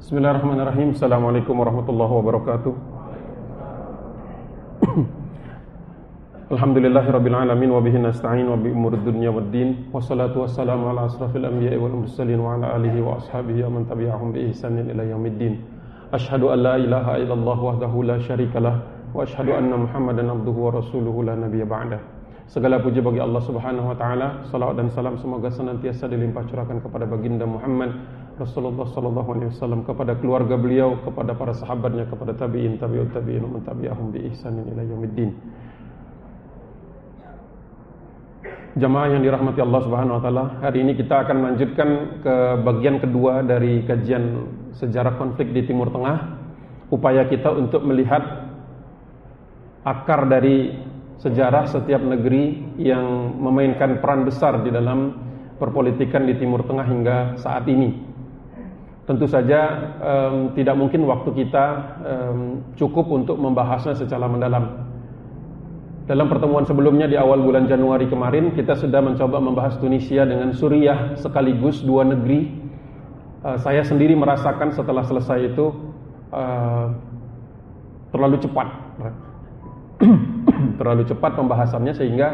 بسم الله الرحمن الرحيم السلام عليكم ورحمه الله وبركاته الحمد لله رب العالمين وبه نستعين وبامور الدنيا والدين والصلاه والسلام على اشرف الانبياء والمرسلين وعلى اله واصحابه ومن تبعهم باحسان إلى يوم الدين اشهد ان لا اله الا الله وحده لا شريك له واشهد ان محمدا عبده ورسوله لا نبي بعده Segala puji bagi Allah Subhanahu wa taala, salawat dan salam semoga senantiasa dilimpah curahkan kepada baginda Muhammad Rasulullah sallallahu alaihi wasallam kepada keluarga beliau, kepada para sahabatnya, kepada tabi'in, tabi'ut tabi'in, wa tabi'ahum bi ihsanin ila yaumiddin. Jamaah yang dirahmati Allah Subhanahu wa taala, hari ini kita akan melanjutkan ke bagian kedua dari kajian sejarah konflik di Timur Tengah. Upaya kita untuk melihat akar dari sejarah setiap negeri yang memainkan peran besar di dalam perpolitikan di Timur Tengah hingga saat ini. Tentu saja um, tidak mungkin waktu kita um, cukup untuk membahasnya secara mendalam. Dalam pertemuan sebelumnya di awal bulan Januari kemarin kita sudah mencoba membahas Tunisia dengan Suriah sekaligus dua negeri. Uh, saya sendiri merasakan setelah selesai itu uh, terlalu cepat, terlalu cepat pembahasannya sehingga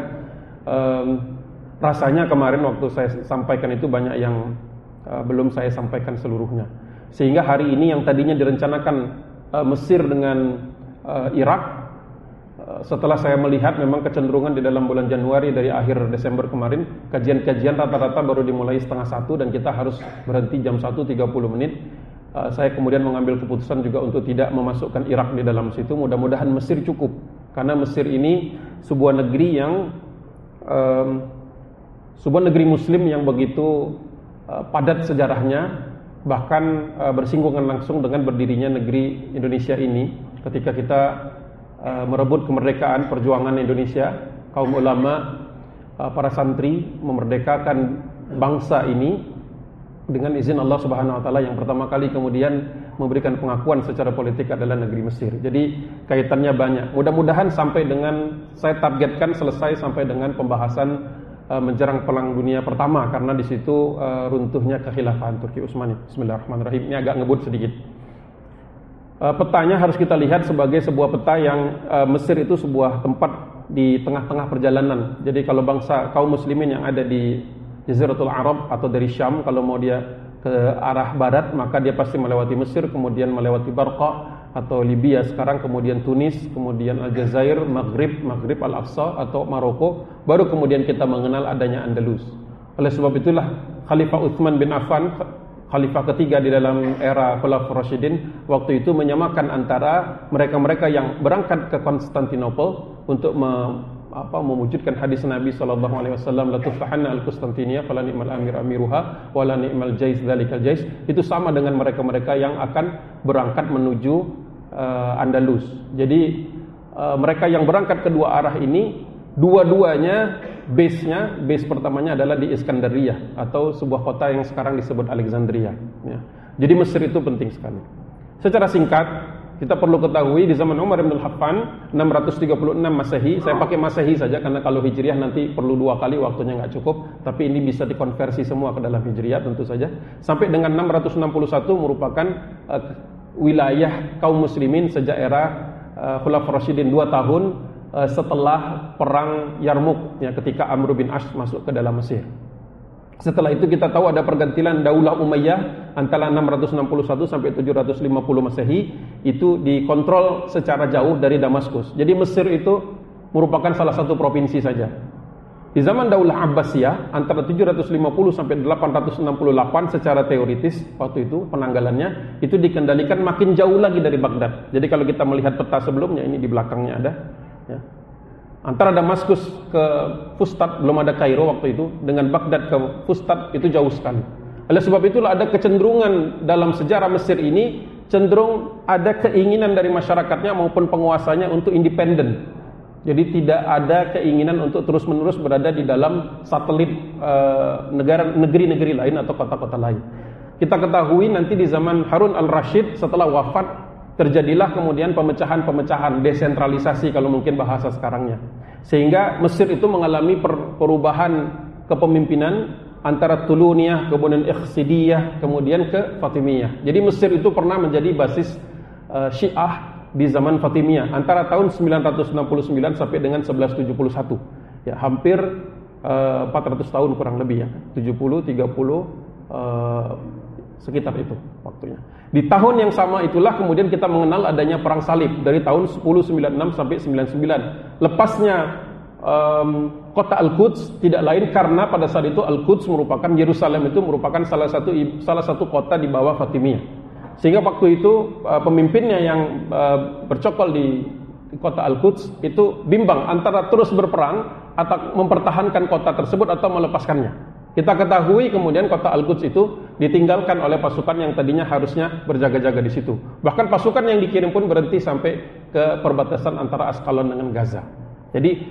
um, rasanya kemarin waktu saya sampaikan itu banyak yang uh, belum saya sampaikan seluruhnya. Sehingga hari ini yang tadinya direncanakan uh, Mesir dengan uh, Irak setelah saya melihat memang kecenderungan di dalam bulan Januari dari akhir Desember kemarin kajian-kajian rata-rata baru dimulai setengah satu dan kita harus berhenti jam 1.30 menit saya kemudian mengambil keputusan juga untuk tidak memasukkan Irak di dalam situ mudah-mudahan Mesir cukup karena Mesir ini sebuah negeri yang um, sebuah negeri muslim yang begitu uh, padat sejarahnya bahkan uh, bersinggungan langsung dengan berdirinya negeri Indonesia ini ketika kita Uh, merebut kemerdekaan perjuangan Indonesia, kaum ulama, para santri memerdekakan bangsa ini dengan izin Allah Subhanahu wa taala yang pertama kali kemudian memberikan pengakuan secara politik adalah negeri Mesir. Jadi kaitannya banyak. Mudah-mudahan sampai dengan saya targetkan selesai sampai dengan pembahasan uh, menjerang perang dunia pertama karena di situ uh, runtuhnya kekhilafahan Turki Utsmani. Bismillahirrahmanirrahim. Ini agak ngebut sedikit. Uh, petanya harus kita lihat sebagai sebuah peta yang Mesir itu sebuah tempat di tengah-tengah perjalanan. Jadi kalau bangsa kaum muslimin yang ada di Jaziratul Arab atau dari Syam kalau mau dia ke arah barat maka dia pasti melewati Mesir, kemudian melewati Barqa atau Libya sekarang, kemudian Tunis, kemudian Aljazair, Maghrib, Maghrib Al-Aqsa atau Maroko, baru kemudian kita mengenal adanya Andalus. Oleh sebab itulah Khalifah Utsman bin Affan khalifah ketiga di dalam era Khulafaur Rasyidin waktu itu menyamakan antara mereka-mereka yang berangkat ke Konstantinopel untuk me, apa, mewujudkan hadis Nabi sallallahu alaihi wasallam la tufahanna al-Konstantinia fala ni'mal amir amiruha wala ni'mal jais dzalikal jais itu sama dengan mereka-mereka yang akan berangkat menuju uh, Andalus. Jadi uh, mereka yang berangkat kedua arah ini dua-duanya base-nya, base pertamanya adalah di Iskandaria atau sebuah kota yang sekarang disebut Alexandria. Ya. Jadi Mesir itu penting sekali. Secara singkat, kita perlu ketahui di zaman Umar bin Khattab 636 Masehi, saya pakai Masehi saja karena kalau Hijriah nanti perlu dua kali waktunya nggak cukup, tapi ini bisa dikonversi semua ke dalam Hijriah tentu saja. Sampai dengan 661 merupakan uh, wilayah kaum muslimin sejak era uh, Khulafaur Rasyidin 2 tahun uh, setelah perang Yarmuk ya ketika Amr bin Ash masuk ke dalam Mesir. Setelah itu kita tahu ada pergantian Daulah Umayyah antara 661 sampai 750 Masehi itu dikontrol secara jauh dari Damaskus. Jadi Mesir itu merupakan salah satu provinsi saja. Di zaman Daulah Abbasiyah antara 750 sampai 868 secara teoritis waktu itu penanggalannya itu dikendalikan makin jauh lagi dari Baghdad. Jadi kalau kita melihat peta sebelumnya ini di belakangnya ada Ya. Antara Damaskus ke Fustat belum ada Kairo waktu itu dengan Baghdad ke Fustat itu jauh sekali. Oleh sebab itulah ada kecenderungan dalam sejarah Mesir ini cenderung ada keinginan dari masyarakatnya maupun penguasanya untuk independen. Jadi tidak ada keinginan untuk terus-menerus berada di dalam satelit uh, negara negeri-negeri lain atau kota-kota lain. Kita ketahui nanti di zaman Harun al-Rashid setelah wafat terjadilah kemudian pemecahan-pemecahan, desentralisasi kalau mungkin bahasa sekarangnya. Sehingga Mesir itu mengalami perubahan kepemimpinan antara Tuluniyah, kemudian Ikhsidiyah, kemudian ke Fatimiyah. Jadi Mesir itu pernah menjadi basis uh, Syiah di zaman Fatimiyah antara tahun 969 sampai dengan 1171. Ya, hampir uh, 400 tahun kurang lebih ya. 70 30 uh, sekitar itu waktunya. Di tahun yang sama itulah kemudian kita mengenal adanya perang salib dari tahun 1096 sampai 99. Lepasnya um, kota Al-Quds tidak lain karena pada saat itu Al-Quds merupakan Yerusalem itu merupakan salah satu salah satu kota di bawah Fatimiyah. Sehingga waktu itu uh, pemimpinnya yang uh, bercokol di, di kota Al-Quds itu bimbang antara terus berperang atau mempertahankan kota tersebut atau melepaskannya. Kita ketahui kemudian kota Al-Quds itu ditinggalkan oleh pasukan yang tadinya harusnya berjaga-jaga di situ. Bahkan pasukan yang dikirim pun berhenti sampai ke perbatasan antara Askalon dengan Gaza. Jadi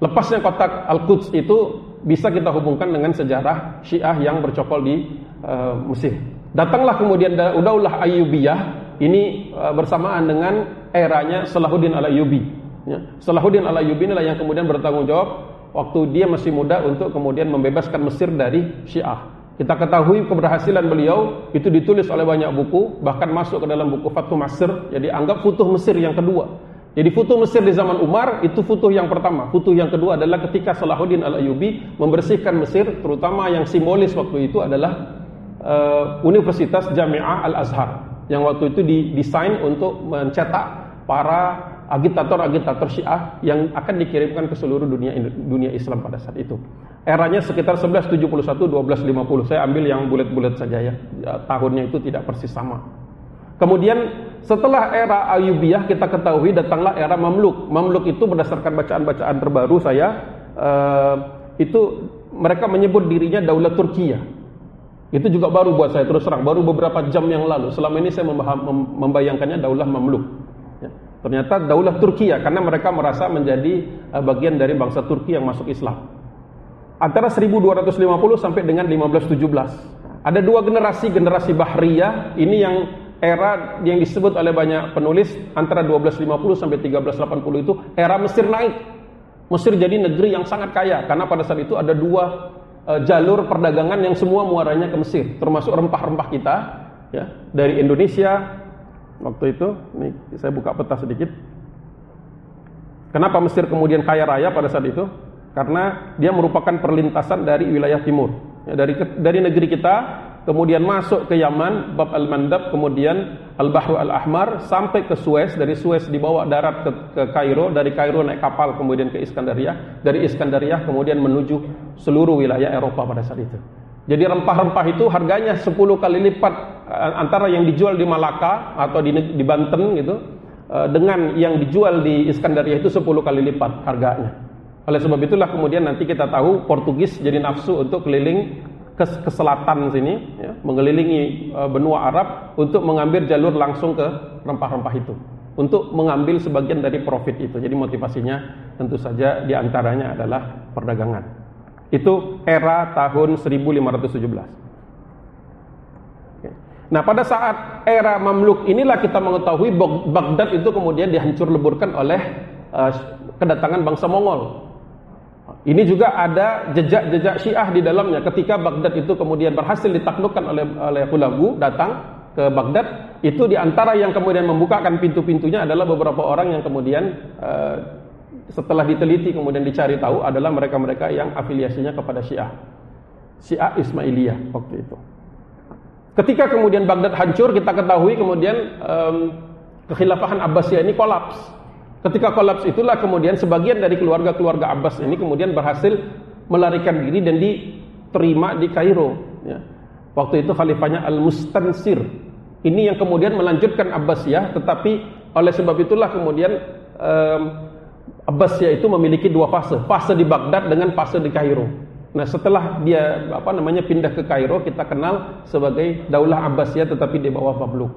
lepasnya kota Al-Quds itu bisa kita hubungkan dengan sejarah Syiah yang bercokol di uh, Mesir. Datanglah kemudian Daulah Ayyubiyah ini uh, bersamaan dengan eranya Salahuddin Al-Ayyubi. Ya. Salahuddin Al-Ayyubi inilah yang kemudian bertanggung jawab waktu dia masih muda untuk kemudian membebaskan Mesir dari Syiah. Kita ketahui keberhasilan beliau itu ditulis oleh banyak buku, bahkan masuk ke dalam buku Fathul Mesir, jadi anggap Futuh Mesir yang kedua. Jadi Futuh Mesir di zaman Umar itu Futuh yang pertama. Futuh yang kedua adalah ketika Salahuddin Al-Ayyubi membersihkan Mesir, terutama yang simbolis waktu itu adalah uh, Universitas Jami'ah Al-Azhar yang waktu itu didesain untuk mencetak para agitator-agitator Syiah yang akan dikirimkan ke seluruh dunia dunia Islam pada saat itu. Eranya sekitar 1171 1250. Saya ambil yang bulat-bulat saja ya. ya. Tahunnya itu tidak persis sama. Kemudian setelah era Ayyubiyah kita ketahui datanglah era Mamluk. Mamluk itu berdasarkan bacaan-bacaan terbaru saya uh, itu mereka menyebut dirinya Daulat Turkiya. Itu juga baru buat saya terus terang, baru beberapa jam yang lalu. Selama ini saya membayangkannya Daulah Mamluk. Ternyata daulah Turki ya, karena mereka merasa menjadi uh, bagian dari bangsa Turki yang masuk Islam. Antara 1250 sampai dengan 1517. Ada dua generasi, generasi Bahriyah, ini yang era yang disebut oleh banyak penulis antara 1250 sampai 1380 itu era Mesir naik. Mesir jadi negeri yang sangat kaya karena pada saat itu ada dua uh, jalur perdagangan yang semua muaranya ke Mesir, termasuk rempah-rempah kita ya, dari Indonesia, waktu itu ini saya buka peta sedikit. Kenapa Mesir kemudian kaya raya pada saat itu? Karena dia merupakan perlintasan dari wilayah timur ya, dari dari negeri kita kemudian masuk ke Yaman Bab al-Mandab kemudian Al-Bahru Al-Ahmar sampai ke Suez. Dari Suez dibawa darat ke, ke Kairo dari Kairo naik kapal kemudian ke Iskandaria dari Iskandaria kemudian menuju seluruh wilayah Eropa pada saat itu. Jadi rempah-rempah itu harganya 10 kali lipat eh, antara yang dijual di Malaka atau di, di Banten gitu eh, dengan yang dijual di Iskandaria itu 10 kali lipat harganya. Oleh sebab itulah kemudian nanti kita tahu Portugis jadi nafsu untuk keliling ke, ke selatan sini, ya, mengelilingi uh, benua Arab untuk mengambil jalur langsung ke rempah-rempah itu, untuk mengambil sebagian dari profit itu. Jadi motivasinya tentu saja di antaranya adalah perdagangan. Itu era tahun 1517. Nah pada saat era Mamluk inilah kita mengetahui Baghdad itu kemudian dihancur leburkan oleh uh, kedatangan bangsa Mongol. Ini juga ada jejak-jejak Syiah di dalamnya. Ketika Baghdad itu kemudian berhasil ditaklukkan oleh oleh Hulagu datang ke Baghdad, itu di antara yang kemudian membukakan pintu-pintunya adalah beberapa orang yang kemudian uh, setelah diteliti kemudian dicari tahu adalah mereka-mereka yang afiliasinya kepada Syiah. Syiah Ismailiyah waktu itu. Ketika kemudian Baghdad hancur, kita ketahui kemudian um, kekhilafahan Abbasiyah ini kolaps. Ketika kolaps itulah kemudian sebagian dari keluarga-keluarga Abbas ini kemudian berhasil melarikan diri dan diterima di Kairo. Ya. Waktu itu khalifahnya Al-Mustansir. Ini yang kemudian melanjutkan Abbasiyah, tetapi oleh sebab itulah kemudian um, Abbasiyah itu memiliki dua fase, fase di Baghdad dengan fase di Kairo. Nah, setelah dia apa namanya pindah ke Kairo, kita kenal sebagai Daulah Abbasiyah tetapi di bawah Mamluk.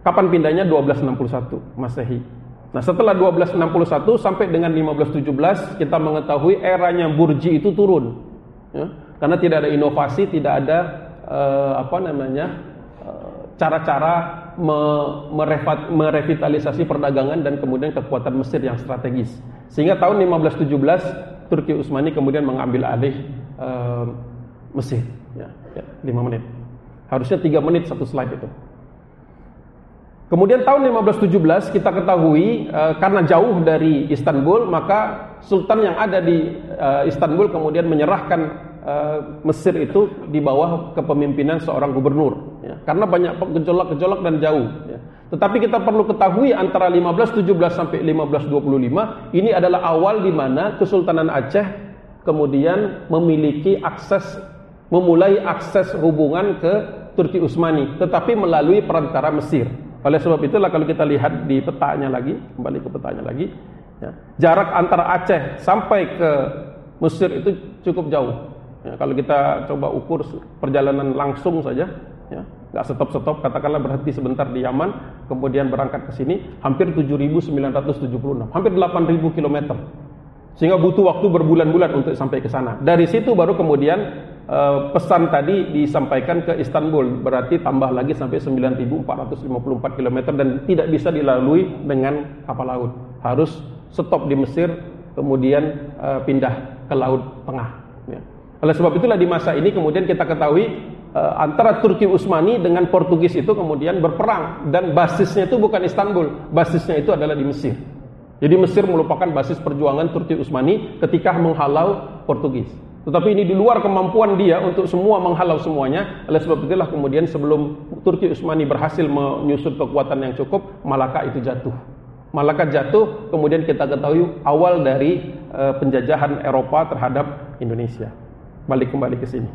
Kapan pindahnya? 1261 Masehi. Nah, setelah 1261 sampai dengan 1517 kita mengetahui eranya Burji itu turun. Ya, karena tidak ada inovasi, tidak ada uh, apa namanya? cara-cara merevitalisasi perdagangan dan kemudian kekuatan Mesir yang strategis. Sehingga tahun 1517 Turki Utsmani kemudian mengambil alih uh, Mesir. Ya, ya, 5 menit. Harusnya 3 menit satu slide itu. Kemudian tahun 1517 kita ketahui e, karena jauh dari Istanbul maka sultan yang ada di e, Istanbul kemudian menyerahkan e, Mesir itu di bawah kepemimpinan seorang gubernur ya. karena banyak gejolak-gejolak dan jauh ya. Tetapi kita perlu ketahui antara 1517 sampai 1525 ini adalah awal di mana Kesultanan Aceh kemudian memiliki akses memulai akses hubungan ke Turki Utsmani tetapi melalui perantara Mesir. Oleh sebab itulah kalau kita lihat di petanya lagi, kembali ke petanya lagi, ya, jarak antara Aceh sampai ke Mesir itu cukup jauh. Ya, kalau kita coba ukur perjalanan langsung saja, ya, nggak stop-stop, katakanlah berhenti sebentar di Yaman, kemudian berangkat ke sini, hampir 7.976, hampir 8.000 km. Sehingga butuh waktu berbulan-bulan untuk sampai ke sana. Dari situ baru kemudian Eh, pesan tadi disampaikan ke Istanbul berarti tambah lagi sampai 9454 km dan tidak bisa dilalui dengan kapal laut. Harus stop di Mesir kemudian uh, pindah ke laut tengah ya. oleh sebab itulah di masa ini kemudian kita ketahui uh, antara Turki Utsmani dengan Portugis itu kemudian berperang dan basisnya itu bukan Istanbul basisnya itu adalah di Mesir. Jadi Mesir merupakan basis perjuangan Turki Utsmani ketika menghalau Portugis tetapi ini di luar kemampuan dia untuk semua menghalau semuanya. Oleh sebab itulah kemudian sebelum Turki Utsmani berhasil menyusun kekuatan yang cukup, Malaka itu jatuh. Malaka jatuh, kemudian kita ketahui awal dari uh, penjajahan Eropa terhadap Indonesia. Balik kembali ke sini.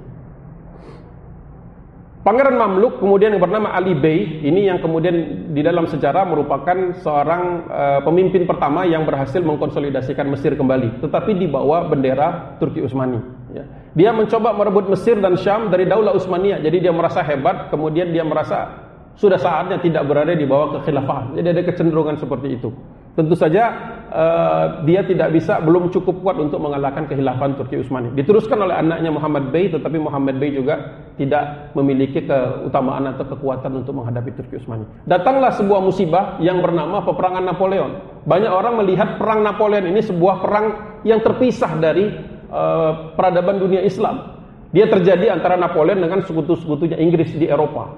Pangeran Mamluk kemudian yang bernama Ali Bey ini yang kemudian di dalam sejarah merupakan seorang uh, pemimpin pertama yang berhasil mengkonsolidasikan Mesir kembali, tetapi di bawah bendera Turki Utsmani. Ya. Dia mencoba merebut Mesir dan Syam dari Daulah Utsmaniyah, jadi dia merasa hebat, kemudian dia merasa sudah saatnya tidak berada di bawah kekhilafahan. Jadi ada kecenderungan seperti itu. Tentu saja uh, dia tidak bisa belum cukup kuat untuk mengalahkan kehilafan Turki Utsmani. Diteruskan oleh anaknya Muhammad Bey tetapi Muhammad Bey juga tidak memiliki keutamaan atau kekuatan untuk menghadapi Turki Utsmani. Datanglah sebuah musibah yang bernama peperangan Napoleon. Banyak orang melihat perang Napoleon ini sebuah perang yang terpisah dari uh, peradaban dunia Islam. Dia terjadi antara Napoleon dengan sekutu-sekutunya Inggris di Eropa.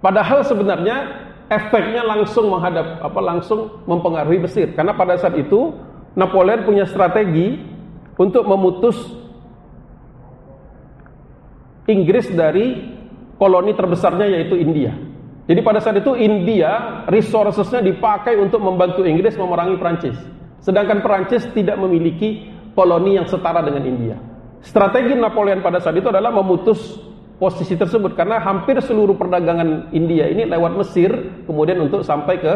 Padahal sebenarnya efeknya langsung menghadap apa langsung mempengaruhi Mesir karena pada saat itu Napoleon punya strategi untuk memutus Inggris dari koloni terbesarnya yaitu India. Jadi pada saat itu India resourcesnya dipakai untuk membantu Inggris memerangi Prancis. Sedangkan Prancis tidak memiliki koloni yang setara dengan India. Strategi Napoleon pada saat itu adalah memutus posisi tersebut karena hampir seluruh perdagangan India ini lewat Mesir kemudian untuk sampai ke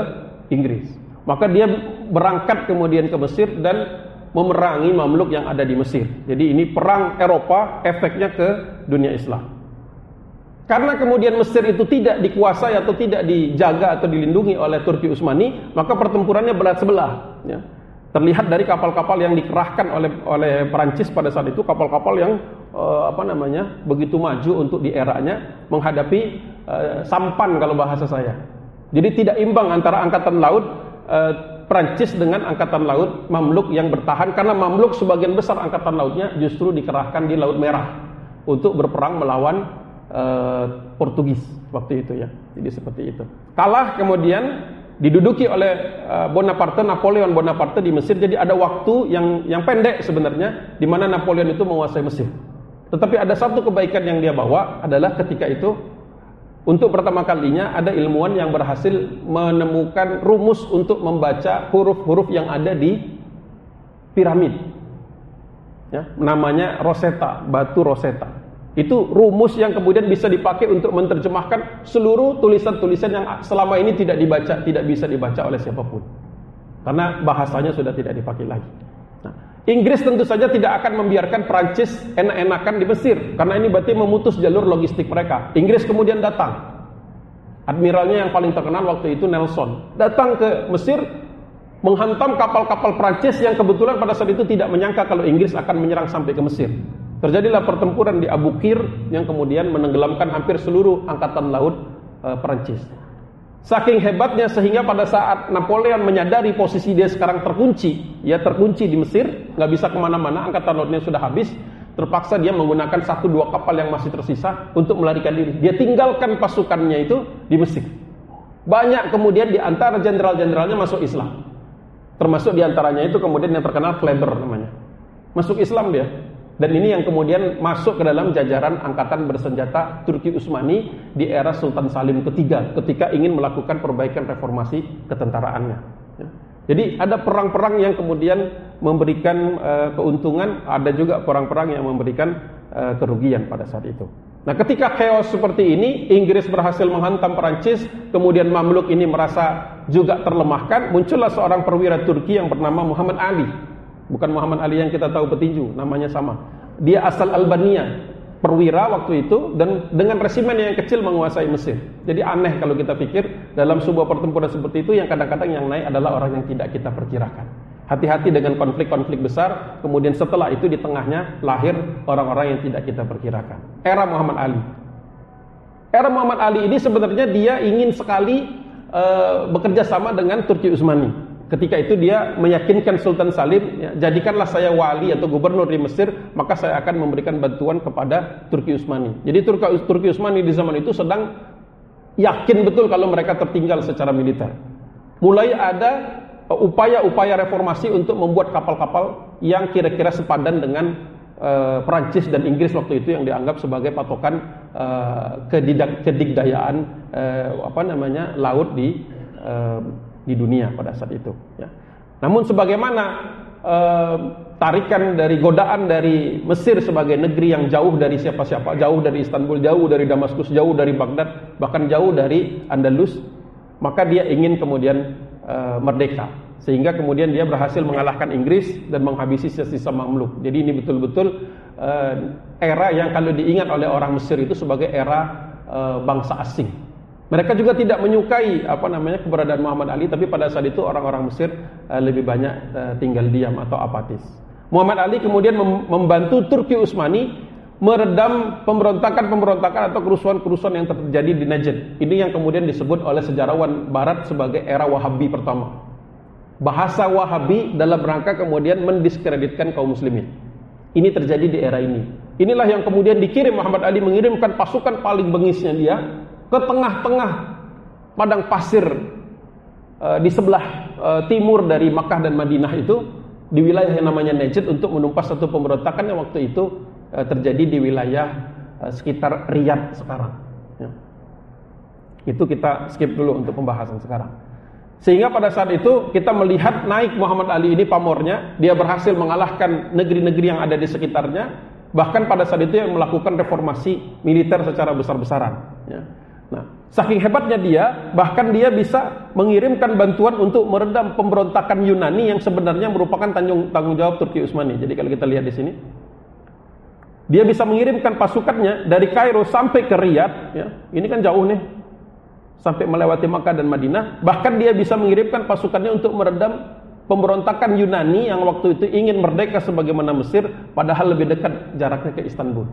Inggris. Maka dia berangkat kemudian ke Mesir dan memerangi Mamluk yang ada di Mesir. Jadi ini perang Eropa efeknya ke dunia Islam. Karena kemudian Mesir itu tidak dikuasai atau tidak dijaga atau dilindungi oleh Turki Utsmani, maka pertempurannya berat sebelah. Ya. Terlihat dari kapal-kapal yang dikerahkan oleh oleh Perancis pada saat itu kapal-kapal yang uh, apa namanya begitu maju untuk di eranya menghadapi uh, sampan kalau bahasa saya. Jadi tidak imbang antara angkatan laut uh, Prancis dengan angkatan laut Mamluk yang bertahan karena Mamluk sebagian besar angkatan lautnya justru dikerahkan di Laut Merah untuk berperang melawan Portugis waktu itu ya. Jadi seperti itu. Kalah kemudian diduduki oleh uh, Bonaparte Napoleon Bonaparte di Mesir jadi ada waktu yang yang pendek sebenarnya di mana Napoleon itu menguasai Mesir. Tetapi ada satu kebaikan yang dia bawa adalah ketika itu untuk pertama kalinya ada ilmuwan yang berhasil menemukan rumus untuk membaca huruf-huruf yang ada di piramid. Ya, namanya Rosetta, batu Rosetta. Itu rumus yang kemudian bisa dipakai untuk menerjemahkan seluruh tulisan-tulisan yang selama ini tidak dibaca, tidak bisa dibaca oleh siapa pun. Karena bahasanya sudah tidak dipakai lagi. Nah, Inggris tentu saja tidak akan membiarkan Prancis enak-enakan di Mesir karena ini berarti memutus jalur logistik mereka. Inggris kemudian datang. Admiralnya yang paling terkenal waktu itu Nelson datang ke Mesir menghantam kapal-kapal Prancis yang kebetulan pada saat itu tidak menyangka kalau Inggris akan menyerang sampai ke Mesir. Terjadilah pertempuran di Abu Qir yang kemudian menenggelamkan hampir seluruh angkatan laut e, Perancis. Saking hebatnya sehingga pada saat Napoleon menyadari posisi dia sekarang terkunci, ya terkunci di Mesir, nggak bisa ke mana-mana, angkatan lautnya sudah habis. terpaksa dia menggunakan satu dua kapal yang masih tersisa untuk melarikan diri. Dia tinggalkan pasukannya itu di Mesir. Banyak kemudian di antara jenderal-jenderalnya masuk Islam. Termasuk di antaranya itu kemudian yang terkenal Kleber namanya. Masuk Islam dia. Dan ini yang kemudian masuk ke dalam jajaran angkatan bersenjata Turki Utsmani di era Sultan Salim ketiga ketika ingin melakukan perbaikan reformasi ketentaraannya. Ya. Jadi ada perang-perang yang kemudian memberikan uh, keuntungan, ada juga perang-perang yang memberikan uh, kerugian pada saat itu. Nah, ketika chaos seperti ini, Inggris berhasil menghantam Perancis, kemudian Mamluk ini merasa juga terlemahkan, muncullah seorang perwira Turki yang bernama Muhammad Ali Bukan Muhammad Ali yang kita tahu petinju, namanya sama. Dia asal Albania, perwira waktu itu dan dengan resimen yang kecil menguasai Mesir. Jadi aneh kalau kita pikir dalam sebuah pertempuran seperti itu yang kadang-kadang yang naik adalah orang yang tidak kita perkirakan. Hati-hati dengan konflik-konflik besar, kemudian setelah itu di tengahnya lahir orang-orang yang tidak kita perkirakan. Era Muhammad Ali. Era Muhammad Ali ini sebenarnya dia ingin sekali uh, bekerja sama dengan Turki Utsmani. Ketika itu dia meyakinkan Sultan Salim, ya, jadikanlah saya wali atau gubernur di Mesir, maka saya akan memberikan bantuan kepada Turki Utsmani. Jadi Turki, Turki Utsmani di zaman itu sedang yakin betul kalau mereka tertinggal secara militer. Mulai ada uh, upaya-upaya reformasi untuk membuat kapal-kapal yang kira-kira sepadan dengan uh, Perancis dan Inggris waktu itu yang dianggap sebagai patokan uh, kedikdayaan uh, apa namanya laut di di dunia pada saat itu. Ya. Namun sebagaimana eh, tarikan dari godaan dari Mesir sebagai negeri yang jauh dari siapa-siapa, jauh dari Istanbul, jauh dari Damaskus, jauh dari Baghdad, bahkan jauh dari Andalus, maka dia ingin kemudian eh, merdeka. Sehingga kemudian dia berhasil mengalahkan Inggris dan menghabisi sisa-sisa Mamluk. Jadi ini betul-betul eh, era yang kalau diingat oleh orang Mesir itu sebagai era eh, bangsa asing mereka juga tidak menyukai apa namanya keberadaan Muhammad Ali, tapi pada saat itu orang-orang Mesir uh, lebih banyak uh, tinggal diam atau apatis. Muhammad Ali kemudian mem membantu Turki Utsmani meredam pemberontakan-pemberontakan atau kerusuhan-kerusuhan yang terjadi di Najd. Ini yang kemudian disebut oleh sejarawan Barat sebagai era Wahabi pertama. Bahasa Wahabi dalam rangka kemudian mendiskreditkan kaum muslimin. Ini terjadi di era ini. Inilah yang kemudian dikirim Muhammad Ali mengirimkan pasukan paling bengisnya dia ke tengah-tengah padang pasir uh, di sebelah uh, timur dari Makkah dan Madinah itu di wilayah yang namanya Najd untuk menumpas satu pemberontakan yang waktu itu uh, terjadi di wilayah sekitar Riyadh sekarang. Ya. Itu kita skip dulu untuk pembahasan sekarang. Sehingga pada saat itu kita melihat naik Muhammad Ali ini pamornya, dia berhasil mengalahkan negeri-negeri yang ada di sekitarnya, bahkan pada saat itu yang melakukan reformasi militer secara besar-besaran. Ya. Saking hebatnya dia, bahkan dia bisa mengirimkan bantuan untuk meredam pemberontakan Yunani yang sebenarnya merupakan tanggung, tanggung jawab Turki Utsmani. Jadi kalau kita lihat di sini, dia bisa mengirimkan pasukannya dari Kairo sampai ke Riyadh. Ya, ini kan jauh nih, sampai melewati Makkah dan Madinah. Bahkan dia bisa mengirimkan pasukannya untuk meredam pemberontakan Yunani yang waktu itu ingin merdeka sebagaimana Mesir, padahal lebih dekat jaraknya ke Istanbul.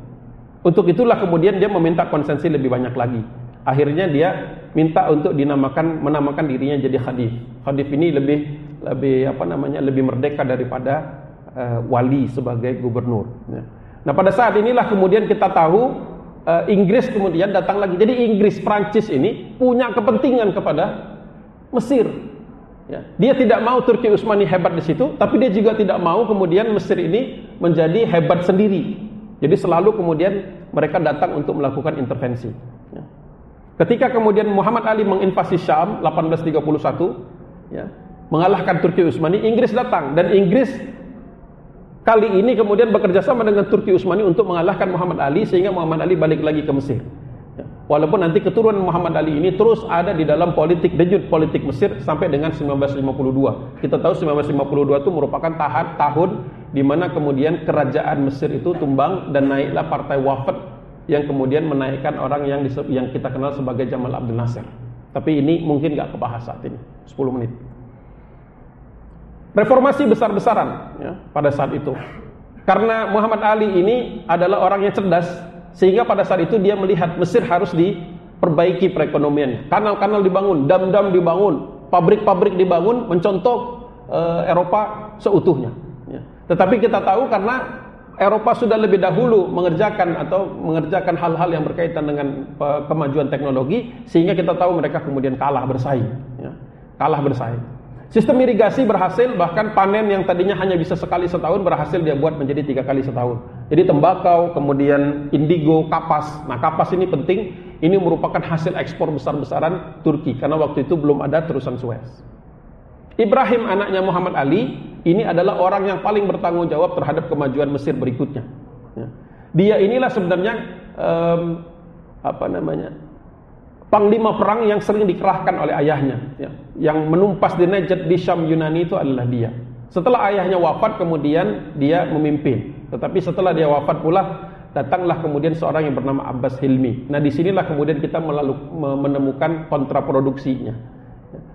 Untuk itulah kemudian dia meminta konsensi lebih banyak lagi. Akhirnya dia minta untuk dinamakan menamakan dirinya jadi khadif. Khadif ini lebih lebih apa namanya lebih merdeka daripada uh, wali sebagai gubernur. Ya. Nah pada saat inilah kemudian kita tahu uh, Inggris kemudian datang lagi. Jadi Inggris Prancis ini punya kepentingan kepada Mesir. Ya. Dia tidak mau Turki Utsmani hebat di situ, tapi dia juga tidak mau kemudian Mesir ini menjadi hebat sendiri. Jadi selalu kemudian mereka datang untuk melakukan intervensi. Ketika kemudian Muhammad Ali menginvasi Syam 1831, ya, mengalahkan Turki Utsmani, Inggris datang dan Inggris kali ini kemudian bekerja sama dengan Turki Utsmani untuk mengalahkan Muhammad Ali sehingga Muhammad Ali balik lagi ke Mesir. Ya. Walaupun nanti keturunan Muhammad Ali ini terus ada di dalam politik dejut politik Mesir sampai dengan 1952. Kita tahu 1952 itu merupakan tahun tahun di mana kemudian kerajaan Mesir itu tumbang dan naiklah partai Wafd yang kemudian menaikkan orang yang yang kita kenal sebagai Jamal Abdul Nasir. Tapi ini mungkin nggak kebahas saat ini, 10 menit. Reformasi besar-besaran ya, pada saat itu. Karena Muhammad Ali ini adalah orang yang cerdas, sehingga pada saat itu dia melihat Mesir harus diperbaiki perekonomiannya. Kanal-kanal dibangun, dam-dam dibangun, pabrik-pabrik dibangun, mencontoh uh, Eropa seutuhnya. Ya. Tetapi kita tahu karena Eropa sudah lebih dahulu mengerjakan atau mengerjakan hal-hal yang berkaitan dengan kemajuan teknologi sehingga kita tahu mereka kemudian kalah bersaing ya. kalah bersaing. Sistem irigasi berhasil bahkan panen yang tadinya hanya bisa sekali setahun berhasil dia buat menjadi tiga kali setahun. Jadi tembakau kemudian indigo kapas. Nah kapas ini penting. Ini merupakan hasil ekspor besar-besaran Turki karena waktu itu belum ada terusan Suez Ibrahim anaknya Muhammad Ali ini adalah orang yang paling bertanggung jawab terhadap kemajuan Mesir berikutnya. Ya. Dia inilah sebenarnya um, apa namanya panglima perang yang sering dikerahkan oleh ayahnya. Ya. Yang menumpas di Najd di Syam Yunani itu adalah dia. Setelah ayahnya wafat kemudian dia memimpin. Tetapi setelah dia wafat pula datanglah kemudian seorang yang bernama Abbas Hilmi. Nah di sinilah kemudian kita melalui, menemukan kontraproduksinya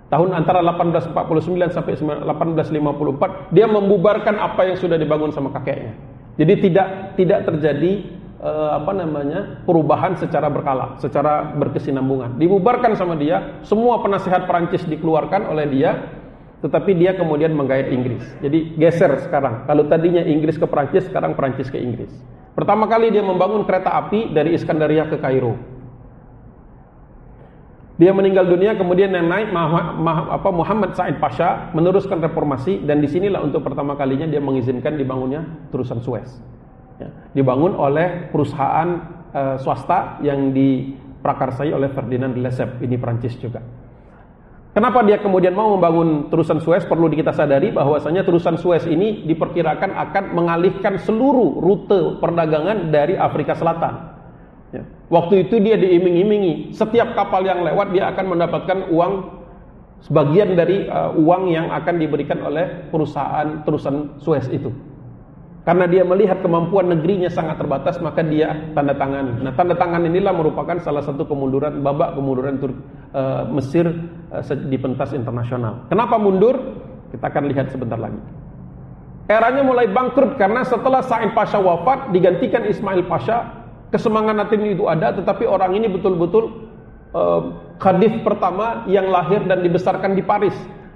tahun antara 1849 sampai 1854 dia membubarkan apa yang sudah dibangun sama kakeknya. Jadi tidak tidak terjadi uh, apa namanya perubahan secara berkala, secara berkesinambungan. Dibubarkan sama dia, semua penasihat Perancis dikeluarkan oleh dia, tetapi dia kemudian menggait Inggris. Jadi geser sekarang. Kalau tadinya Inggris ke Perancis, sekarang Perancis ke Inggris. Pertama kali dia membangun kereta api dari Iskandaria ke Kairo. Dia meninggal dunia kemudian yang naik Muhammad Said Pasha meneruskan reformasi dan di sinilah untuk pertama kalinya dia mengizinkan dibangunnya terusan Suez. Ya, dibangun oleh perusahaan uh, swasta yang diprakarsai oleh Ferdinand Lesseps ini Prancis juga. Kenapa dia kemudian mau membangun terusan Suez? Perlu kita sadari bahwasanya terusan Suez ini diperkirakan akan mengalihkan seluruh rute perdagangan dari Afrika Selatan Ya. Waktu itu dia diiming-imingi, setiap kapal yang lewat dia akan mendapatkan uang sebagian dari uh, uang yang akan diberikan oleh perusahaan terusan Suez itu. Karena dia melihat kemampuan negerinya sangat terbatas, maka dia tanda tangan. Nah, tanda tangan inilah merupakan salah satu kemunduran babak kemunduran Tur uh, Mesir uh, di pentas internasional. Kenapa mundur? Kita akan lihat sebentar lagi. Eranya mulai bangkrut karena setelah Said Pasha wafat digantikan Ismail Pasha kesemangatan itu ada tetapi orang ini betul-betul uh, pertama yang lahir dan dibesarkan di Paris.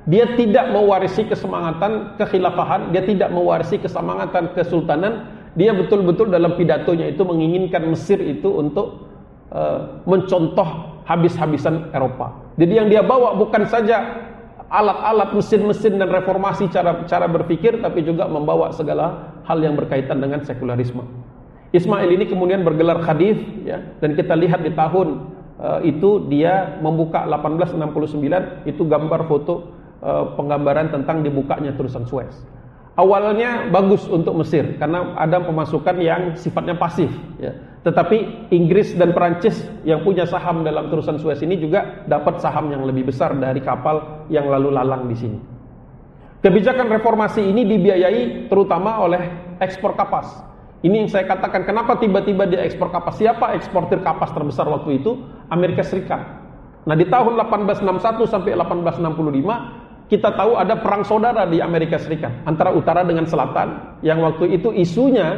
Dia tidak mewarisi kesemangatan kekhilafahan dia tidak mewarisi kesemangatan kesultanan. Dia betul-betul dalam pidatonya itu menginginkan Mesir itu untuk uh, mencontoh habis-habisan Eropa. Jadi yang dia bawa bukan saja alat-alat mesin-mesin dan reformasi cara cara berpikir tapi juga membawa segala hal yang berkaitan dengan sekularisme Ismail ini kemudian bergelar khadif ya dan kita lihat di tahun uh, itu dia membuka 1869 itu gambar foto uh, penggambaran tentang dibukanya terusan Suez. Awalnya bagus untuk Mesir karena ada pemasukan yang sifatnya pasif ya. Tetapi Inggris dan Perancis yang punya saham dalam terusan Suez ini juga dapat saham yang lebih besar dari kapal yang lalu lalang di sini. Kebijakan reformasi ini dibiayai terutama oleh ekspor kapas ini yang saya katakan, kenapa tiba-tiba dia ekspor kapas? Siapa eksportir kapas terbesar waktu itu? Amerika Serikat. Nah di tahun 1861 sampai 1865, kita tahu ada perang saudara di Amerika Serikat. Antara utara dengan selatan. Yang waktu itu isunya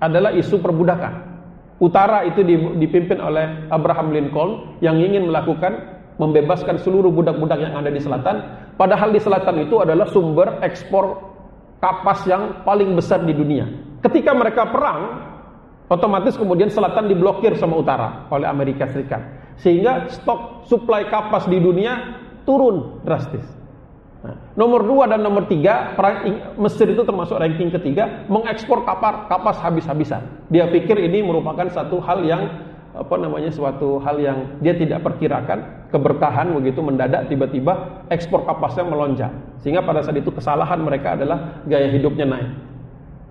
adalah isu perbudakan. Utara itu dipimpin oleh Abraham Lincoln yang ingin melakukan membebaskan seluruh budak-budak yang ada di selatan. Padahal di selatan itu adalah sumber ekspor kapas yang paling besar di dunia. Ketika mereka perang, otomatis kemudian selatan diblokir sama utara oleh Amerika Serikat. Sehingga stok suplai kapas di dunia turun drastis. Nah, nomor dua dan nomor tiga, Mesir itu termasuk ranking ketiga, mengekspor kapar, kapas habis-habisan. Dia pikir ini merupakan satu hal yang apa namanya suatu hal yang dia tidak perkirakan keberkahan begitu mendadak tiba-tiba ekspor kapasnya melonjak sehingga pada saat itu kesalahan mereka adalah gaya hidupnya naik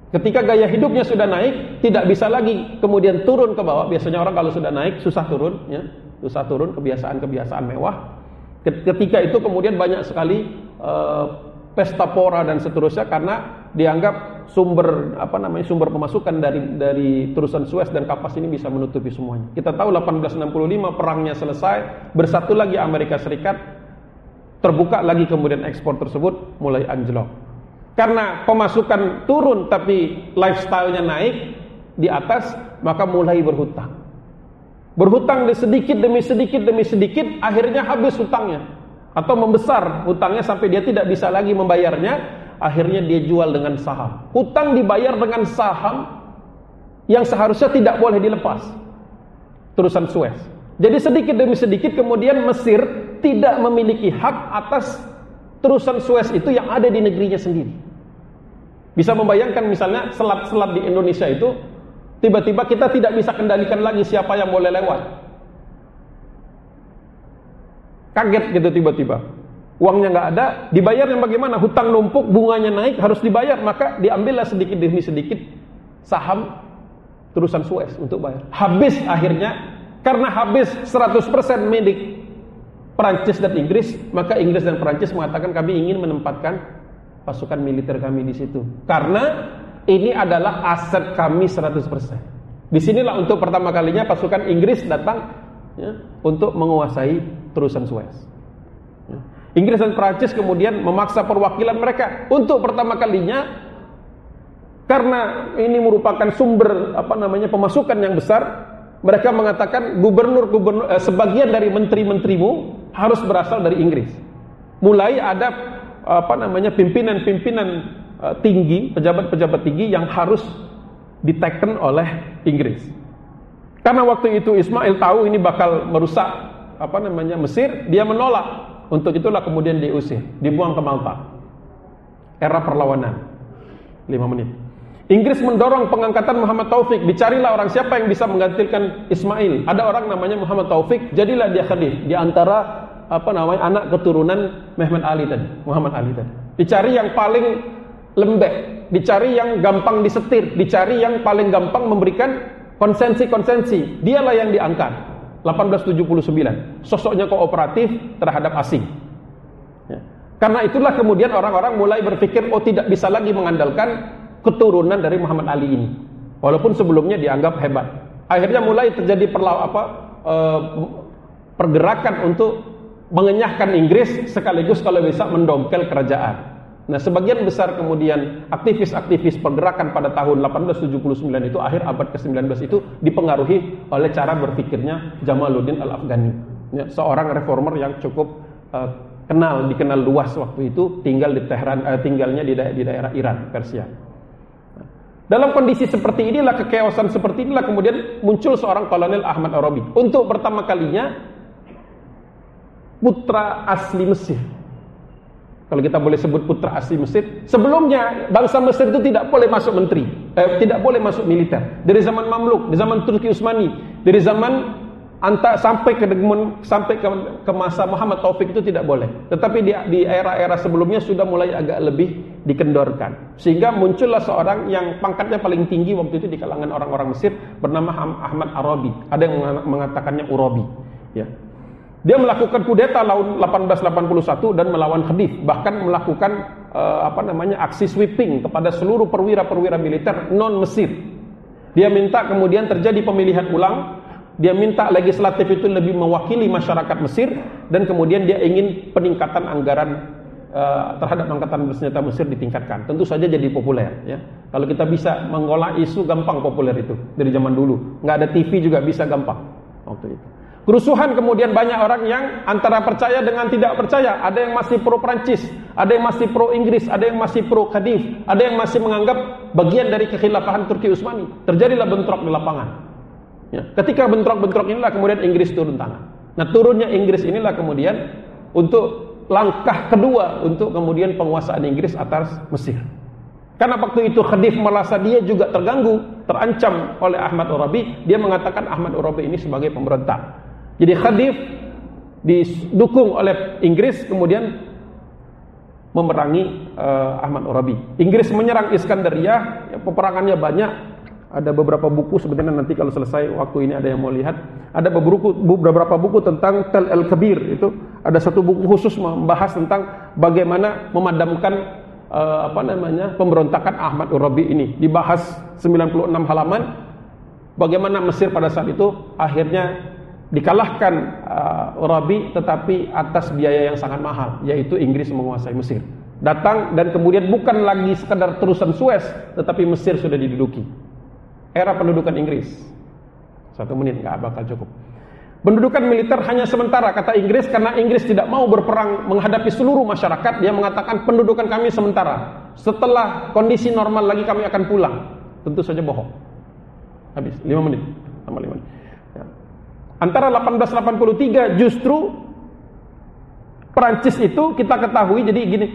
Ketika gaya hidupnya sudah naik, tidak bisa lagi kemudian turun ke bawah. Biasanya orang kalau sudah naik susah turun, ya, susah turun kebiasaan-kebiasaan mewah. Ketika itu kemudian banyak sekali uh, pesta pora dan seterusnya karena dianggap sumber apa namanya sumber pemasukan dari dari terusan Suez dan kapas ini bisa menutupi semuanya. Kita tahu 1865 perangnya selesai, bersatu lagi Amerika Serikat, terbuka lagi kemudian ekspor tersebut mulai anjlok. Karena pemasukan turun tapi lifestyle-nya naik di atas, maka mulai berhutang. Berhutang sedikit demi sedikit demi sedikit, akhirnya habis hutangnya. Atau membesar hutangnya sampai dia tidak bisa lagi membayarnya, akhirnya dia jual dengan saham. Hutang dibayar dengan saham, yang seharusnya tidak boleh dilepas. Terusan Suez. Jadi sedikit demi sedikit kemudian Mesir tidak memiliki hak atas terusan Suez itu yang ada di negerinya sendiri. Bisa membayangkan misalnya selat-selat di Indonesia itu tiba-tiba kita tidak bisa kendalikan lagi siapa yang boleh lewat. Kaget gitu tiba-tiba. Uangnya nggak ada, dibayarnya bagaimana? Hutang numpuk, bunganya naik, harus dibayar. Maka diambillah sedikit demi sedikit saham terusan Suez untuk bayar. Habis akhirnya, karena habis 100% milik Perancis dan Inggris, maka Inggris dan Perancis mengatakan kami ingin menempatkan pasukan militer kami di situ. Karena ini adalah aset kami 100%. Di sinilah untuk pertama kalinya pasukan Inggris datang ya, untuk menguasai terusan Suez. Ya. Inggris dan Perancis kemudian memaksa perwakilan mereka untuk pertama kalinya karena ini merupakan sumber apa namanya pemasukan yang besar mereka mengatakan gubernur gubernur eh, sebagian dari menteri-menterimu harus berasal dari Inggris. Mulai ada apa namanya pimpinan-pimpinan eh, tinggi, pejabat-pejabat tinggi yang harus diteken oleh Inggris. Karena waktu itu Ismail tahu ini bakal merusak apa namanya Mesir, dia menolak. Untuk itulah kemudian diusir, dibuang ke Malta. Era perlawanan. 5 menit. Inggris mendorong pengangkatan Muhammad Taufik. Dicarilah orang siapa yang bisa menggantikan Ismail. Ada orang namanya Muhammad Taufik, jadilah dia khalif di antara apa namanya anak keturunan Muhammad Ali tadi, Muhammad Ali tadi. Dicari yang paling lembek, dicari yang gampang disetir, dicari yang paling gampang memberikan konsensi-konsensi. Dialah yang diangkat. 1879. Sosoknya kooperatif terhadap asing. Ya. Karena itulah kemudian orang-orang mulai berpikir oh tidak bisa lagi mengandalkan keturunan dari Muhammad Ali ini. Walaupun sebelumnya dianggap hebat. Akhirnya mulai terjadi perlaw apa e, pergerakan untuk mengenyahkan Inggris sekaligus kalau bisa mendongkel kerajaan. Nah, sebagian besar kemudian aktivis-aktivis pergerakan pada tahun 1879 itu akhir abad ke-19 itu dipengaruhi oleh cara berpikirnya Jamaluddin Al-Afghani. Ya, seorang reformer yang cukup uh, kenal dikenal luas waktu itu tinggal di Tehran uh, tinggalnya di, da di daerah Iran, Persia. Dalam kondisi seperti inilah kekeosan seperti inilah kemudian muncul seorang kolonel Ahmad Arabi. Untuk pertama kalinya putra asli Mesir. Kalau kita boleh sebut putra asli Mesir, sebelumnya bangsa Mesir itu tidak boleh masuk menteri, eh, tidak boleh masuk militer. Dari zaman Mamluk, dari zaman Turki Utsmani, dari zaman Anta sampai ke sampai ke, ke masa Muhammad Taufik itu tidak boleh. Tetapi di, di era-era sebelumnya sudah mulai agak lebih dikendorkan. Sehingga muncullah seorang yang pangkatnya paling tinggi waktu itu di kalangan orang-orang Mesir bernama Ahmad Arabi. Ada yang mengatakannya Urabi. Ya. Dia melakukan kudeta tahun 1881 dan melawan Khedif, bahkan melakukan uh, apa namanya aksi sweeping kepada seluruh perwira-perwira militer non Mesir. Dia minta kemudian terjadi pemilihan ulang dia minta legislatif itu lebih mewakili masyarakat Mesir dan kemudian dia ingin peningkatan anggaran uh, terhadap angkatan bersenjata Mesir ditingkatkan. Tentu saja jadi populer ya. Kalau kita bisa mengolah isu gampang populer itu dari zaman dulu. Nggak ada TV juga bisa gampang waktu itu. Kerusuhan kemudian banyak orang yang antara percaya dengan tidak percaya. Ada yang masih pro Prancis, ada yang masih pro Inggris, ada yang masih pro Khadif, ada yang masih menganggap bagian dari kekhilafahan Turki Utsmani. Terjadilah bentrok di lapangan. Ya. Ketika bentrok-bentrok inilah kemudian Inggris turun tangan. Nah turunnya Inggris inilah kemudian untuk langkah kedua untuk kemudian penguasaan Inggris atas Mesir. Karena waktu itu Khadif merasa dia juga terganggu, terancam oleh Ahmad Urabi, dia mengatakan Ahmad Urabi ini sebagai pemberontak. Jadi Khadif didukung oleh Inggris kemudian memerangi uh, Ahmad Urabi. Inggris menyerang Iskandaria, ya, peperangannya banyak, ada beberapa buku sebenarnya nanti kalau selesai waktu ini ada yang mau lihat. Ada beberapa buku, tentang Tel El Kebir itu. Ada satu buku khusus membahas tentang bagaimana memadamkan uh, apa namanya pemberontakan Ahmad Urabi ini. Dibahas 96 halaman. Bagaimana Mesir pada saat itu akhirnya dikalahkan uh, Urabi tetapi atas biaya yang sangat mahal yaitu Inggris menguasai Mesir datang dan kemudian bukan lagi sekedar terusan Suez tetapi Mesir sudah diduduki era pendudukan Inggris. Satu menit nggak bakal cukup. Pendudukan militer hanya sementara kata Inggris karena Inggris tidak mau berperang menghadapi seluruh masyarakat. Dia mengatakan pendudukan kami sementara. Setelah kondisi normal lagi kami akan pulang. Tentu saja bohong. habis 5 menit tambah 5 menit. Antara 1883 justru Perancis itu kita ketahui jadi gini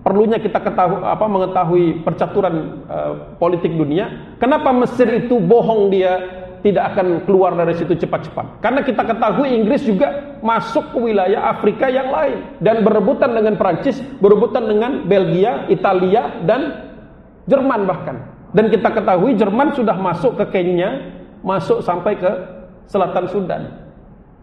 perlunya kita ketahui apa mengetahui percaturan uh, politik dunia kenapa Mesir itu bohong dia tidak akan keluar dari situ cepat-cepat. Karena kita ketahui Inggris juga masuk ke wilayah Afrika yang lain dan berebutan dengan Prancis, berebutan dengan Belgia, Italia dan Jerman bahkan. Dan kita ketahui Jerman sudah masuk ke Kenya, masuk sampai ke selatan Sudan.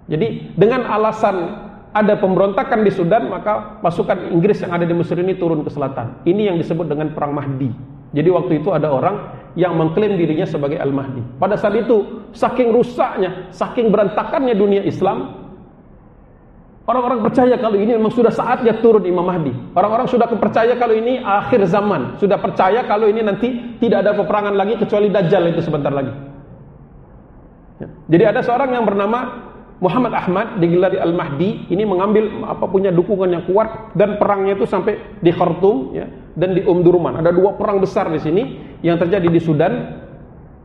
Jadi dengan alasan ada pemberontakan di Sudan, maka pasukan Inggris yang ada di Mesir ini turun ke selatan. Ini yang disebut dengan perang Mahdi. Jadi waktu itu ada orang yang mengklaim dirinya sebagai Al-Mahdi. Pada saat itu, saking rusaknya, saking berantakannya dunia Islam, orang-orang percaya kalau ini memang sudah saatnya turun Imam Mahdi. Orang-orang sudah percaya kalau ini akhir zaman, sudah percaya kalau ini nanti tidak ada peperangan lagi kecuali Dajjal itu sebentar lagi. Jadi ada seorang yang bernama Muhammad Ahmad digelari Al-Mahdi ini mengambil apa punya dukungan yang kuat dan perangnya itu sampai di Khartoum ya dan di Umdurman. Ada dua perang besar di sini yang terjadi di Sudan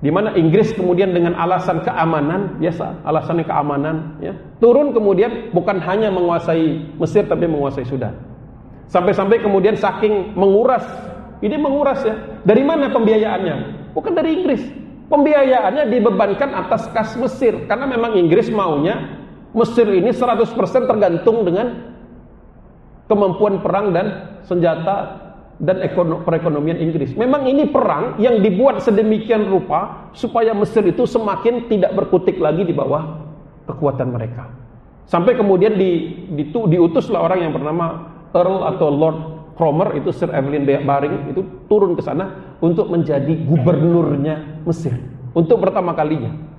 di mana Inggris kemudian dengan alasan keamanan biasa alasannya keamanan ya turun kemudian bukan hanya menguasai Mesir tapi menguasai Sudan. Sampai-sampai kemudian saking menguras ini menguras ya. Dari mana pembiayaannya? Bukan dari Inggris, Pembiayaannya dibebankan atas kas Mesir karena memang Inggris maunya Mesir ini 100% tergantung dengan kemampuan perang dan senjata dan perekonomian Inggris. Memang ini perang yang dibuat sedemikian rupa supaya Mesir itu semakin tidak berkutik lagi di bawah kekuatan mereka. Sampai kemudian di, di, diutuslah orang yang bernama Earl atau Lord Cromer itu Sir Evelyn Baring itu turun ke sana untuk menjadi gubernurnya Mesir untuk pertama kalinya.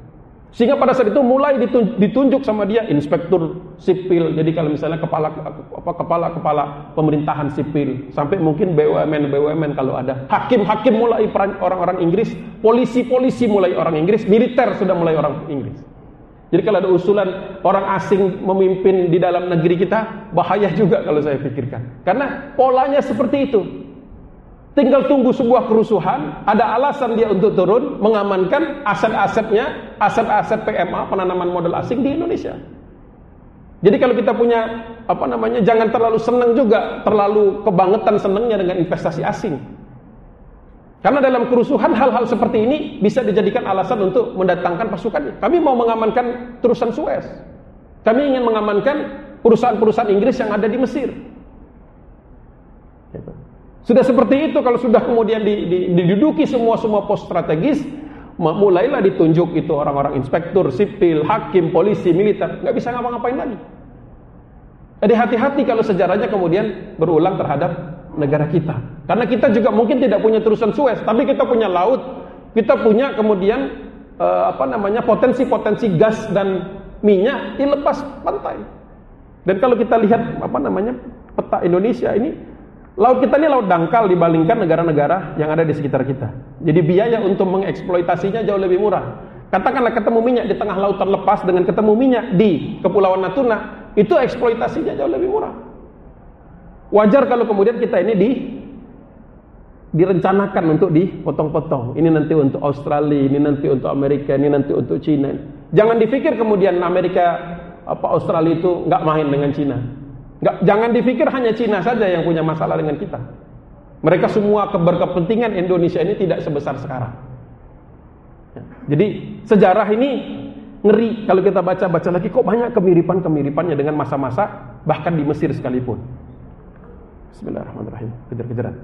Sehingga pada saat itu mulai ditunjuk sama dia inspektur sipil. Jadi kalau misalnya kepala apa kepala kepala pemerintahan sipil sampai mungkin BUMN BUMN kalau ada hakim-hakim mulai orang-orang Inggris, polisi-polisi mulai orang Inggris, militer sudah mulai orang Inggris. Jadi kalau ada usulan orang asing memimpin di dalam negeri kita, bahaya juga kalau saya pikirkan. Karena polanya seperti itu. Tinggal tunggu sebuah kerusuhan, ada alasan dia untuk turun, mengamankan aset-asetnya, aset-aset PMA, penanaman modal asing di Indonesia. Jadi kalau kita punya apa namanya, jangan terlalu senang juga, terlalu kebangetan senangnya dengan investasi asing. Karena dalam kerusuhan hal-hal seperti ini bisa dijadikan alasan untuk mendatangkan pasukan. Kami mau mengamankan terusan Suez. Kami ingin mengamankan perusahaan-perusahaan Inggris yang ada di Mesir. Gitu. Sudah seperti itu kalau sudah kemudian diduduki semua-semua pos strategis, mulailah ditunjuk itu orang-orang inspektur, sipil, hakim, polisi, militer, nggak bisa ngapa-ngapain lagi. Jadi hati-hati kalau sejarahnya kemudian berulang terhadap negara kita. Karena kita juga mungkin tidak punya terusan Suez, tapi kita punya laut, kita punya kemudian uh, apa namanya potensi-potensi gas dan minyak di lepas pantai. Dan kalau kita lihat apa namanya peta Indonesia ini, laut kita ini laut dangkal dibandingkan negara-negara yang ada di sekitar kita. Jadi biaya untuk mengeksploitasinya jauh lebih murah. Katakanlah ketemu minyak di tengah lautan lepas dengan ketemu minyak di Kepulauan Natuna, itu eksploitasinya jauh lebih murah. Wajar kalau kemudian kita ini di direncanakan untuk dipotong-potong. Ini nanti untuk Australia, ini nanti untuk Amerika, ini nanti untuk Cina. Jangan dipikir kemudian Amerika apa Australia itu nggak main dengan Cina. Nggak, jangan dipikir hanya Cina saja yang punya masalah dengan kita. Mereka semua berkepentingan Indonesia ini tidak sebesar sekarang. Ya, jadi sejarah ini ngeri kalau kita baca-baca lagi kok banyak kemiripan-kemiripannya dengan masa-masa bahkan di Mesir sekalipun. Bismillahirrahmanirrahim. Kejar-kejaran.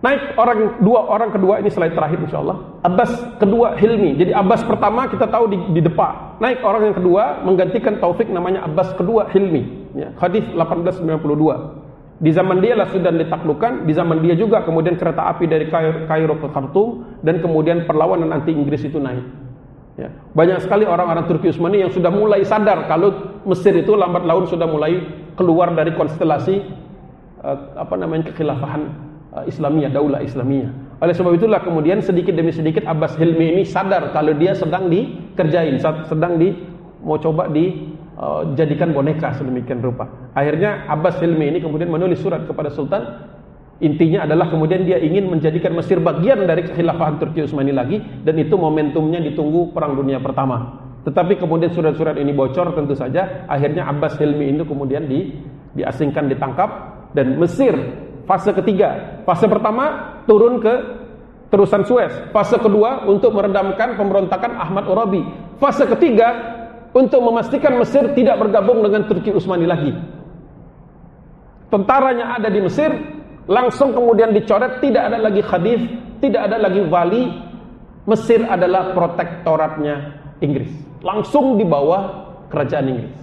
Naik orang dua orang kedua ini slide terakhir insya Allah. Abbas kedua Hilmi. Jadi Abbas pertama kita tahu di, di depan. Naik orang yang kedua menggantikan Taufik namanya Abbas kedua Hilmi. Ya, hadis 1892. Di zaman dia lah Sudan ditaklukkan, di zaman dia juga kemudian kereta api dari Kairo ke Khartoum dan kemudian perlawanan anti Inggris itu naik. Ya. Banyak sekali orang-orang Turki Utsmani yang sudah mulai sadar kalau Mesir itu lambat laun sudah mulai keluar dari konstelasi apa namanya kekhilafahan Uh, Islamiyah, daulah Islamiyah. Oleh sebab itulah kemudian sedikit demi sedikit Abbas Hilmi ini sadar kalau dia sedang dikerjain, sedang di mau coba dijadikan uh, boneka sedemikian rupa. Akhirnya Abbas Hilmi ini kemudian menulis surat kepada Sultan Intinya adalah kemudian dia ingin menjadikan Mesir bagian dari kekhilafahan Turki Utsmani lagi dan itu momentumnya ditunggu Perang Dunia Pertama. Tetapi kemudian surat-surat ini bocor tentu saja akhirnya Abbas Hilmi itu kemudian di, diasingkan ditangkap dan Mesir fase ketiga. Fase pertama turun ke terusan Suez. Fase kedua untuk meredamkan pemberontakan Ahmad Urabi. Fase ketiga untuk memastikan Mesir tidak bergabung dengan Turki Utsmani lagi. Tentaranya ada di Mesir, langsung kemudian dicoret, tidak ada lagi khadif, tidak ada lagi wali. Mesir adalah protektoratnya Inggris. Langsung di bawah kerajaan Inggris.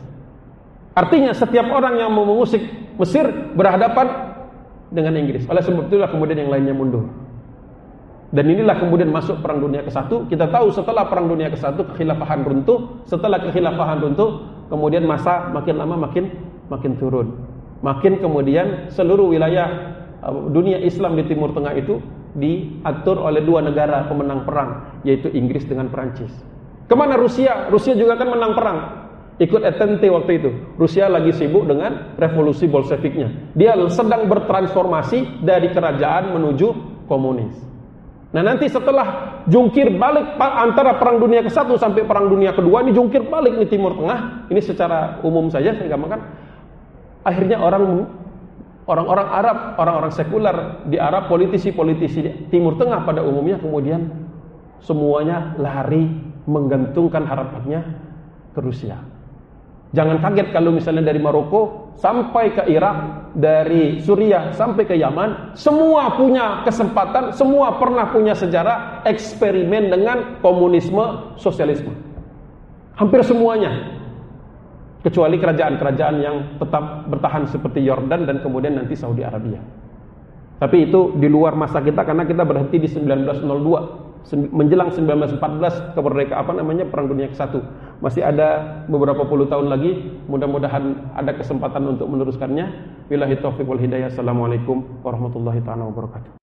Artinya setiap orang yang mau mengusik Mesir berhadapan dengan Inggris. Oleh sebab itulah kemudian yang lainnya mundur. Dan inilah kemudian masuk perang dunia ke-1. Kita tahu setelah perang dunia ke-1 kekhilafahan runtuh, setelah kekhilafahan runtuh, kemudian masa makin lama makin makin turun. Makin kemudian seluruh wilayah uh, dunia Islam di Timur Tengah itu diatur oleh dua negara pemenang perang, yaitu Inggris dengan Perancis. Ke mana Rusia? Rusia juga kan menang perang. Ikut etente waktu itu. Rusia lagi sibuk dengan revolusi Bolsheviknya. Dia sedang bertransformasi dari kerajaan menuju komunis. Nah nanti setelah jungkir balik antara perang dunia ke satu sampai perang dunia kedua ini jungkir balik di Timur Tengah. Ini secara umum saja saya gambarkan. Akhirnya orang orang-orang Arab, orang-orang sekuler di Arab, politisi-politisi di Timur Tengah pada umumnya kemudian semuanya lari menggantungkan harapannya ke Rusia. Jangan kaget kalau misalnya dari Maroko sampai ke Irak, dari Suriah sampai ke Yaman, semua punya kesempatan, semua pernah punya sejarah eksperimen dengan komunisme, sosialisme. Hampir semuanya. Kecuali kerajaan-kerajaan yang tetap bertahan seperti Yordan dan kemudian nanti Saudi Arabia. Tapi itu di luar masa kita karena kita berhenti di 1902 menjelang 1914 kemerdekaan apa namanya perang dunia ke-1 masih ada beberapa puluh tahun lagi mudah-mudahan ada kesempatan untuk meneruskannya. Billahi taufiq wal hidayah. Assalamualaikum warahmatullahi taala wabarakatuh